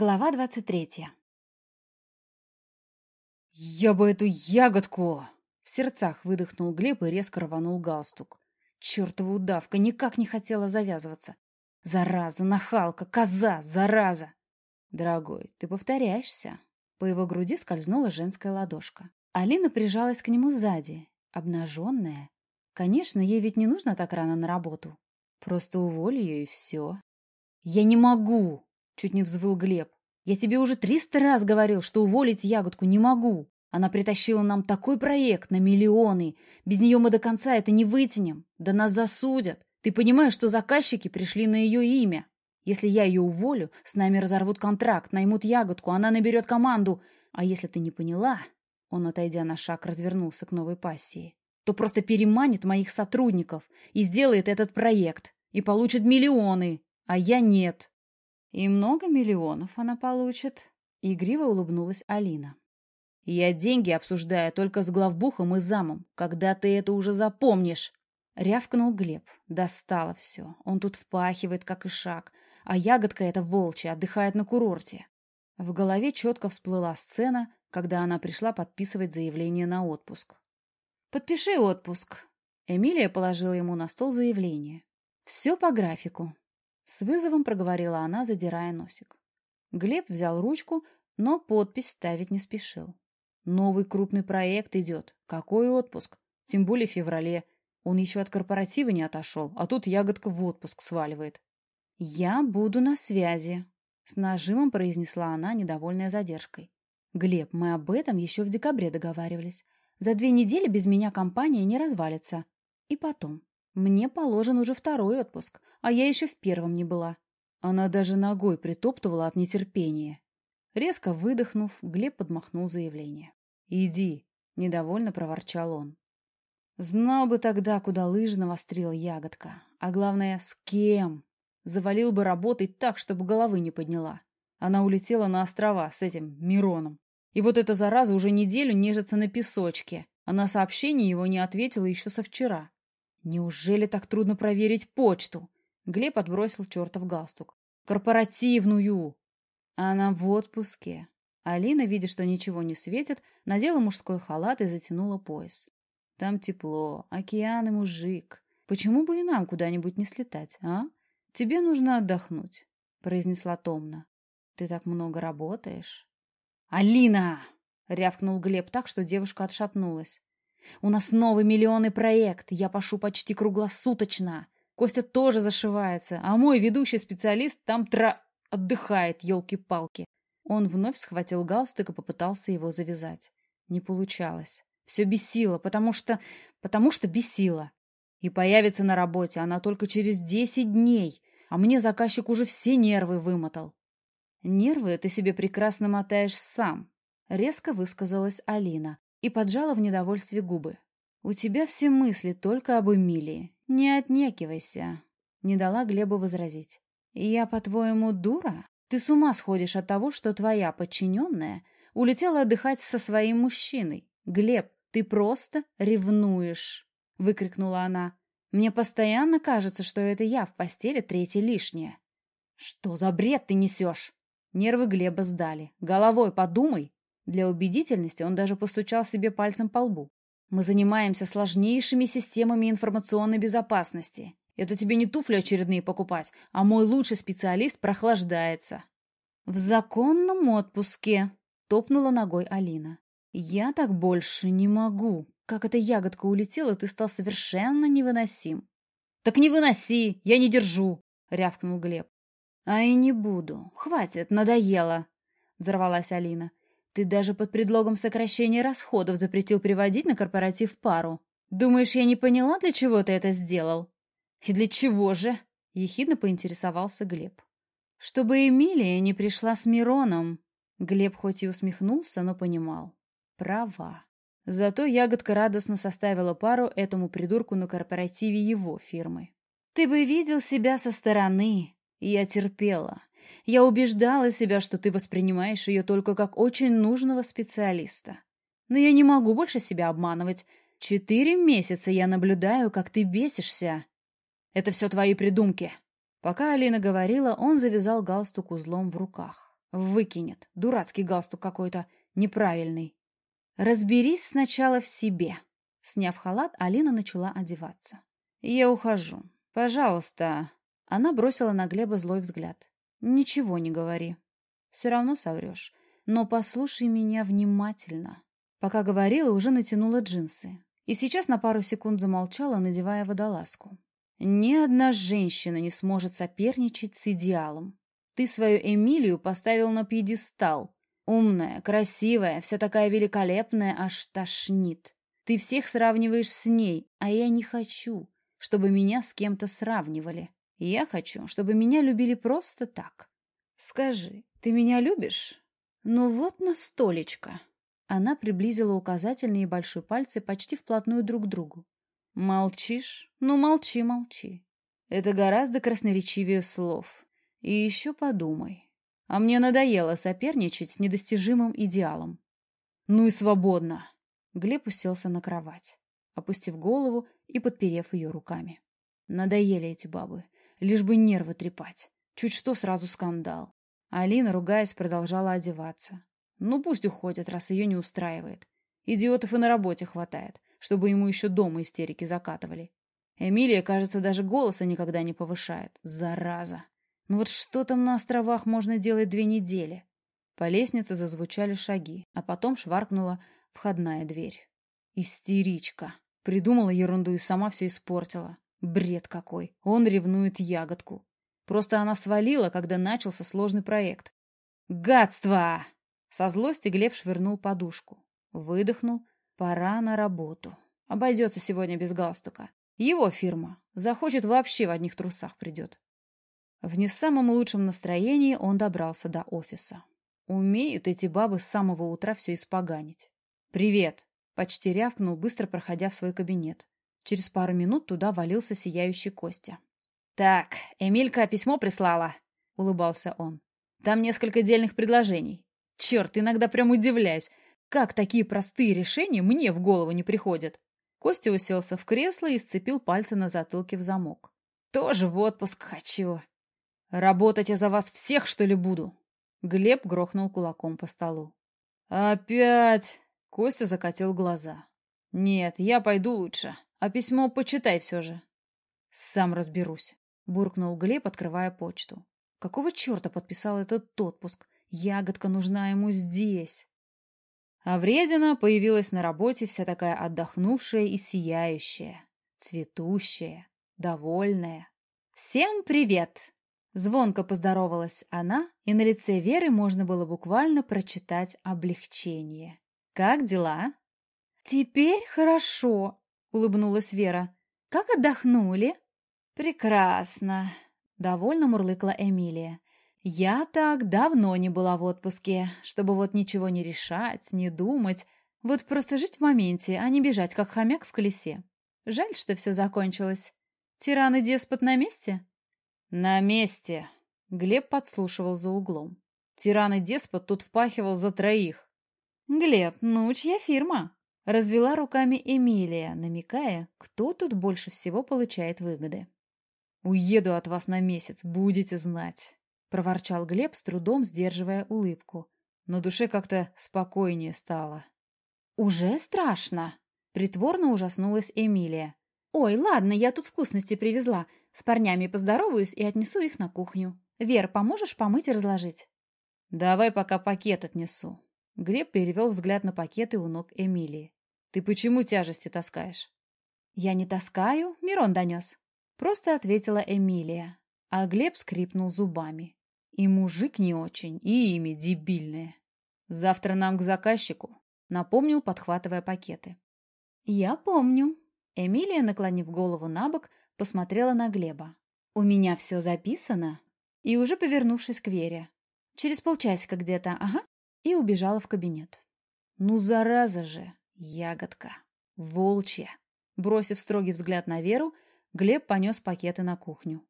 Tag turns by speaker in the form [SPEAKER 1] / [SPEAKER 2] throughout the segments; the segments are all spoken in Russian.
[SPEAKER 1] Глава двадцать третья.
[SPEAKER 2] «Я бы эту ягодку!» В сердцах выдохнул Глеб и резко рванул галстук. Чертова удавка никак не хотела завязываться. Зараза, нахалка, коза, зараза! Дорогой, ты повторяешься. По его груди скользнула женская ладошка. Алина прижалась к нему сзади, обнаженная. Конечно, ей ведь не нужно так рано на работу. Просто уволь ее и все. «Я не могу!» — чуть не взвыл Глеб. «Я тебе уже триста раз говорил, что уволить ягодку не могу. Она притащила нам такой проект на миллионы. Без нее мы до конца это не вытянем. Да нас засудят. Ты понимаешь, что заказчики пришли на ее имя? Если я ее уволю, с нами разорвут контракт, наймут ягодку, она наберет команду. А если ты не поняла...» Он, отойдя на шаг, развернулся к новой пассии. «То просто переманит моих сотрудников и сделает этот проект. И получит миллионы, а я нет». «И много миллионов она получит?» Игриво улыбнулась Алина. Я деньги обсуждаю только с главбухом и замом. Когда ты это уже запомнишь? Рявкнул Глеб. Достало все. Он тут впахивает, как и шаг. А ягодка эта волчья отдыхает на курорте. В голове четко всплыла сцена, когда она пришла подписывать заявление на отпуск. «Подпиши отпуск». Эмилия положила ему на стол заявление. «Все по графику». С вызовом проговорила она, задирая носик. Глеб взял ручку, но подпись ставить не спешил. Новый крупный проект идет. Какой отпуск? Тем более в феврале. Он еще от корпоратива не отошел, а тут ягодка в отпуск сваливает. «Я буду на связи», — с нажимом произнесла она, недовольная задержкой. «Глеб, мы об этом еще в декабре договаривались. За две недели без меня компания не развалится. И потом, мне положен уже второй отпуск, а я еще в первом не была». Она даже ногой притоптывала от нетерпения. Резко выдохнув, Глеб подмахнул заявление. «Иди», — недовольно проворчал он. Знал бы тогда, куда лыжи навострила ягодка. А главное, с кем. Завалил бы работать так, чтобы головы не подняла. Она улетела на острова с этим Мироном. И вот эта зараза уже неделю нежится на песочке. А на сообщение его не ответила еще со вчера. Неужели так трудно проверить почту? Глеб отбросил чертов галстук. Корпоративную! Она в отпуске. Алина, видя, что ничего не светит, надела мужской халат и затянула пояс. Там тепло, океан и мужик. Почему бы и нам куда-нибудь не слетать, а? Тебе нужно отдохнуть, произнесла томно. Ты так много работаешь. Алина! рявкнул Глеб так, что девушка отшатнулась. У нас новый миллионный проект, я пошу почти круглосуточно. Костя тоже зашивается, а мой ведущий специалист там тра... отдыхает, елки-палки. Он вновь схватил галстук и попытался его завязать. Не получалось. Все бесило, потому что... потому что бесило. И появится на работе она только через десять дней, а мне заказчик уже все нервы вымотал. «Нервы ты себе прекрасно мотаешь сам», — резко высказалась Алина и поджала в недовольстве губы. «У тебя все мысли только об Эмилии. Не отнекивайся», — не дала Глебу возразить. «Я, по-твоему, дура?» Ты с ума сходишь от того, что твоя подчиненная улетела отдыхать со своим мужчиной. Глеб, ты просто ревнуешь!» — выкрикнула она. «Мне постоянно кажется, что это я в постели третья лишняя». «Что за бред ты несешь?» Нервы Глеба сдали. «Головой подумай!» Для убедительности он даже постучал себе пальцем по лбу. «Мы занимаемся сложнейшими системами информационной безопасности. Это тебе не туфли очередные покупать, а мой лучший специалист прохлаждается. В законном отпуске, топнула ногой Алина. Я так больше не могу. Как эта ягодка улетела, ты стал совершенно невыносим. Так не выноси, я не держу, рявкнул Глеб. А и не буду. Хватит, надоело, взорвалась Алина. Ты даже под предлогом сокращения расходов запретил приводить на корпоратив пару. Думаешь, я не поняла, для чего ты это сделал? «И для чего же?» — ехидно поинтересовался Глеб. «Чтобы Эмилия не пришла с Мироном». Глеб хоть и усмехнулся, но понимал. Права. Зато ягодка радостно составила пару этому придурку на корпоративе его фирмы. «Ты бы видел себя со стороны!» Я терпела. Я убеждала себя, что ты воспринимаешь ее только как очень нужного специалиста. Но я не могу больше себя обманывать. Четыре месяца я наблюдаю, как ты бесишься. Это все твои придумки. Пока Алина говорила, он завязал галстук узлом в руках. Выкинет. Дурацкий галстук какой-то. Неправильный. Разберись сначала в себе. Сняв халат, Алина начала одеваться. Я ухожу. Пожалуйста. Она бросила на Глеба злой взгляд. Ничего не говори. Все равно соврешь. Но послушай меня внимательно. Пока говорила, уже натянула джинсы. И сейчас на пару секунд замолчала, надевая водолазку. Ни одна женщина не сможет соперничать с идеалом. Ты свою Эмилию поставил на пьедестал. Умная, красивая, вся такая великолепная, аж тошнит. Ты всех сравниваешь с ней, а я не хочу, чтобы меня с кем-то сравнивали. Я хочу, чтобы меня любили просто так. Скажи, ты меня любишь? Ну вот на столечко. Она приблизила указательные и большой пальцы почти вплотную друг к другу. Молчишь? Ну молчи, молчи. Это гораздо красноречивее слов. И еще подумай. А мне надоело соперничать с недостижимым идеалом. Ну и свободно. Глеб уселся на кровать, опустив голову и подперев ее руками. Надоели эти бабы. Лишь бы нервы трепать. Чуть что сразу скандал. Алина, ругаясь, продолжала одеваться. Ну пусть уходит, раз ее не устраивает. Идиотов и на работе хватает, чтобы ему еще дома истерики закатывали. Эмилия, кажется, даже голоса никогда не повышает. Зараза. Ну вот что там на островах можно делать две недели? По лестнице зазвучали шаги, а потом шваркнула входная дверь. Истеричка. Придумала ерунду и сама все испортила. Бред какой. Он ревнует ягодку. Просто она свалила, когда начался сложный проект. Гадство! Со злости Глеб швырнул подушку. Выдохнул. Пора на работу. Обойдется сегодня без галстука. Его фирма. Захочет, вообще в одних трусах придет. В не самом лучшем настроении он добрался до офиса. Умеют эти бабы с самого утра все испоганить. «Привет!» — почти рявкнул, быстро проходя в свой кабинет. Через пару минут туда валился сияющий Костя. «Так, Эмилька письмо прислала», — улыбался он. «Там несколько дельных предложений. Черт, иногда прям удивляюсь, как такие простые решения мне в голову не приходят». Костя уселся в кресло и сцепил пальцы на затылке в замок. «Тоже в отпуск хочу. Работать я за вас всех, что ли, буду?» Глеб грохнул кулаком по столу. «Опять?» — Костя закатил глаза. «Нет, я пойду лучше. А письмо почитай все же». «Сам разберусь», — буркнул Глеб, открывая почту. «Какого черта подписал этот отпуск? Ягодка нужна ему здесь». А вредина появилась на работе вся такая отдохнувшая и сияющая, цветущая, довольная. «Всем привет!» Звонко поздоровалась она, и на лице Веры можно было буквально прочитать облегчение. «Как дела?» «Теперь хорошо», — улыбнулась Вера. «Как отдохнули?» «Прекрасно», — довольно мурлыкла Эмилия. «Я так давно не была в отпуске, чтобы вот ничего не решать, не думать, вот просто жить в моменте, а не бежать, как хомяк в колесе. Жаль, что все закончилось. Тиран и деспот на месте?» «На месте!» Глеб подслушивал за углом. Тиран и деспот тут впахивал за троих. «Глеб, ну чья фирма?» Развела руками Эмилия, намекая, кто тут больше всего получает выгоды. «Уеду от вас на месяц, будете знать», — проворчал Глеб, с трудом сдерживая улыбку. На душе как-то спокойнее стало. «Уже страшно!» — притворно ужаснулась Эмилия. «Ой, ладно, я тут вкусности привезла. С парнями поздороваюсь и отнесу их на кухню. Вер, поможешь помыть и разложить?» «Давай пока пакет отнесу». Глеб перевел взгляд на пакеты у ног Эмилии. «Ты почему тяжести таскаешь?» «Я не таскаю, Мирон донес». Просто ответила Эмилия, а Глеб скрипнул зубами. И мужик не очень, и имя дебильное. «Завтра нам к заказчику», — напомнил, подхватывая пакеты. «Я помню». Эмилия, наклонив голову на бок, посмотрела на Глеба. «У меня все записано?» И уже повернувшись к Вере. «Через полчасика где-то, ага». И убежала в кабинет. «Ну, зараза же, ягодка! Волчья!» Бросив строгий взгляд на Веру, Глеб понес пакеты на кухню.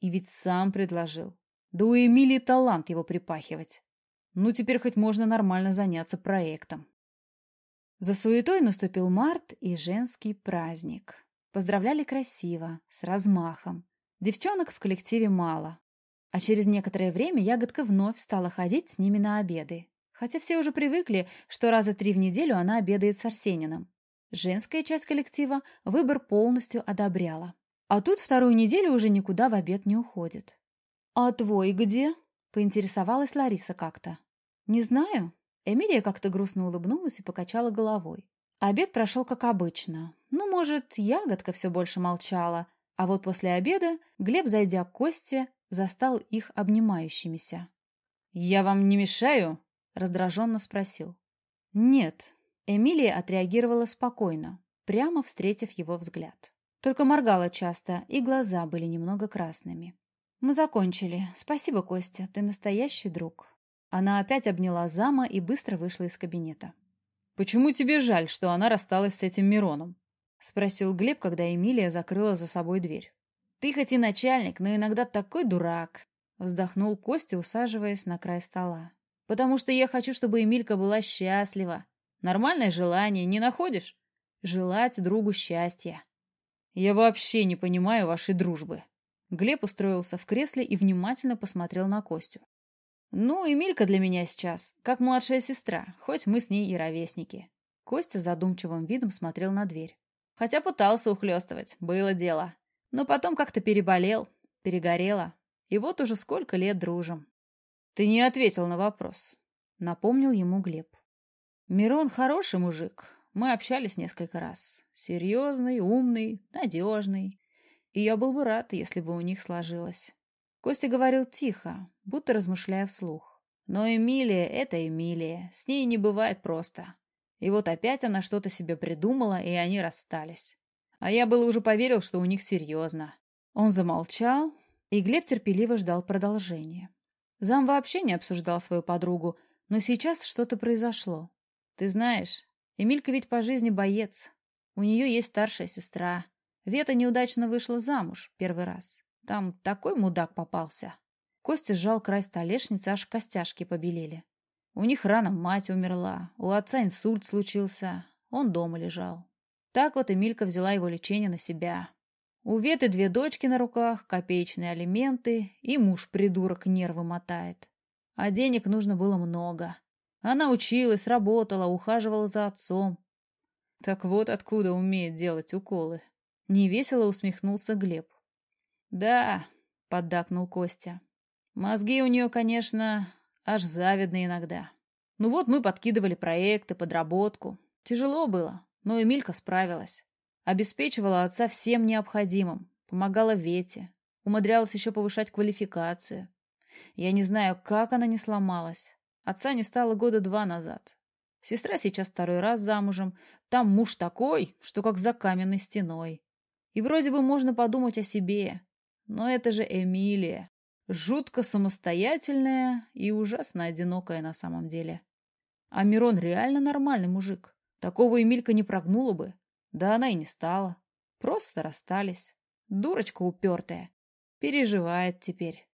[SPEAKER 2] И ведь сам предложил. Да у Эмилии талант его припахивать. Ну, теперь хоть можно нормально заняться проектом. За суетой наступил март и женский праздник. Поздравляли красиво, с размахом. Девчонок в коллективе мало. А через некоторое время ягодка вновь стала ходить с ними на обеды. Хотя все уже привыкли, что раза три в неделю она обедает с Арсениным. Женская часть коллектива выбор полностью одобряла. А тут вторую неделю уже никуда в обед не уходит. «А твой где?» — поинтересовалась Лариса как-то. «Не знаю». Эмилия как-то грустно улыбнулась и покачала головой. Обед прошел как обычно. Ну, может, ягодка все больше молчала. А вот после обеда Глеб, зайдя к Косте, застал их обнимающимися. «Я вам не мешаю?» — раздраженно спросил. «Нет». Эмилия отреагировала спокойно, прямо встретив его взгляд. Только моргала часто, и глаза были немного красными. «Мы закончили. Спасибо, Костя, ты настоящий друг». Она опять обняла зама и быстро вышла из кабинета. «Почему тебе жаль, что она рассталась с этим Мироном?» — спросил Глеб, когда Эмилия закрыла за собой дверь. «Ты хоть и начальник, но иногда такой дурак», — вздохнул Костя, усаживаясь на край стола. «Потому что я хочу, чтобы Эмилька была счастлива. Нормальное желание, не находишь? Желать другу счастья». «Я вообще не понимаю вашей дружбы». Глеб устроился в кресле и внимательно посмотрел на Костю. «Ну, Эмилька для меня сейчас, как младшая сестра, хоть мы с ней и ровесники». Костя задумчивым видом смотрел на дверь. Хотя пытался ухлёстывать, было дело. Но потом как-то переболел, перегорело. И вот уже сколько лет дружим. Ты не ответил на вопрос. Напомнил ему Глеб. Мирон хороший мужик. Мы общались несколько раз. Серьезный, умный, надежный. И я был бы рад, если бы у них сложилось. Костя говорил тихо, будто размышляя вслух. Но Эмилия — это Эмилия. С ней не бывает просто. И вот опять она что-то себе придумала, и они расстались. А я было уже поверил, что у них серьезно. Он замолчал, и Глеб терпеливо ждал продолжения. Зам вообще не обсуждал свою подругу, но сейчас что-то произошло. Ты знаешь, Эмилька ведь по жизни боец. У нее есть старшая сестра. Вета неудачно вышла замуж первый раз. Там такой мудак попался. Костя сжал край столешницы, аж костяшки побелели. У них рано мать умерла, у отца инсульт случился, он дома лежал. Так вот Эмилька взяла его лечение на себя. У Веты две дочки на руках, копеечные алименты, и муж-придурок нервы мотает. А денег нужно было много. Она училась, работала, ухаживала за отцом. Так вот откуда умеет делать уколы. Невесело усмехнулся Глеб. Да, поддакнул Костя. Мозги у нее, конечно, аж завидные иногда. Ну вот мы подкидывали проекты, подработку. Тяжело было, но Эмилька справилась. Обеспечивала отца всем необходимым, помогала Вете, умудрялась еще повышать квалификацию. Я не знаю, как она не сломалась. Отца не стало года два назад. Сестра сейчас второй раз замужем. Там муж такой, что как за каменной стеной. И вроде бы можно подумать о себе. Но это же Эмилия. Жутко самостоятельная и ужасно одинокая на самом деле. А Мирон реально нормальный мужик. Такого Эмилька не прогнула бы. Да она и не стала. Просто расстались. Дурочка упертая. Переживает теперь.